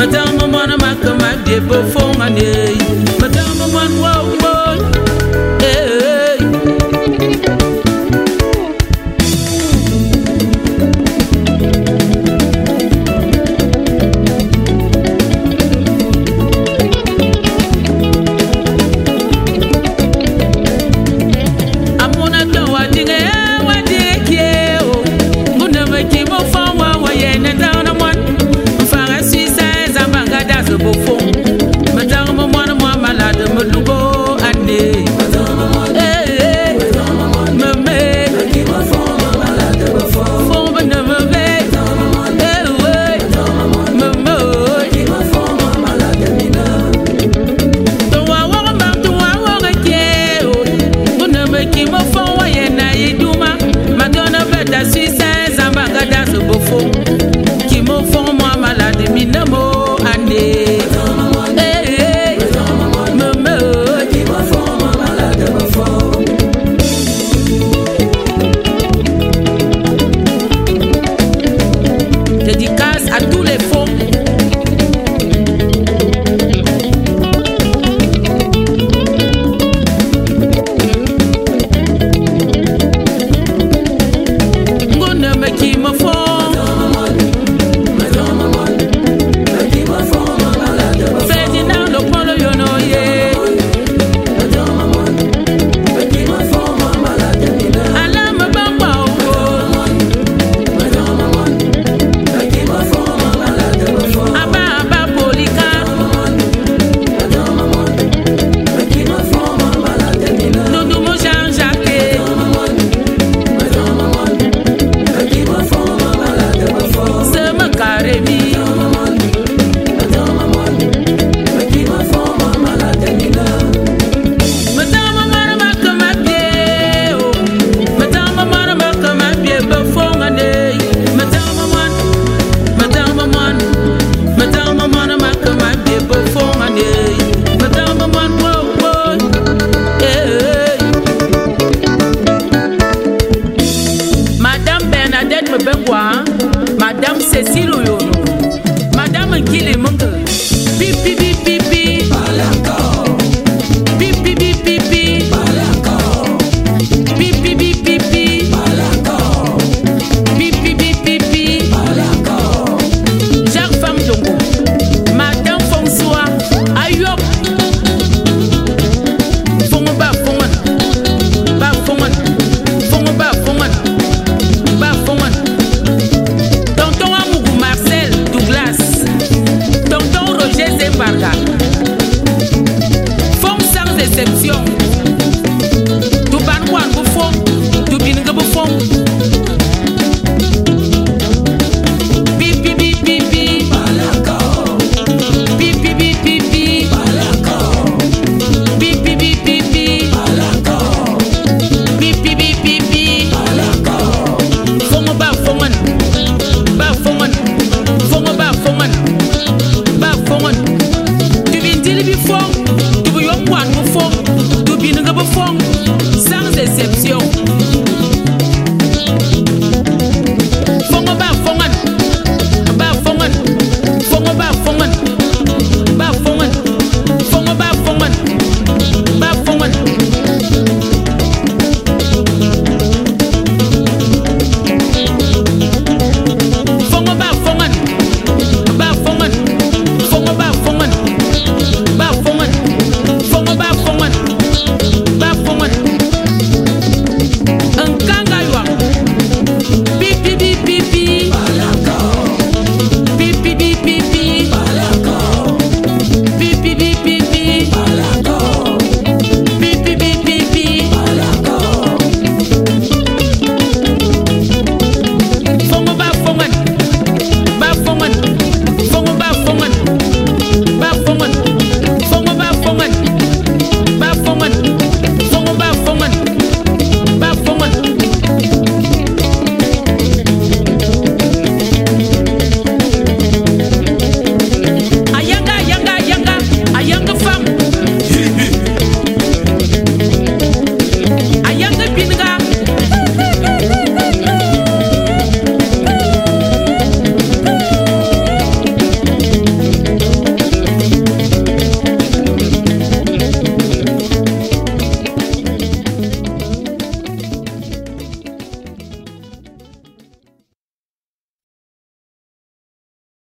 Madame, one of my command, dear, perform my day. Madame, one, wow, boy. wake him up.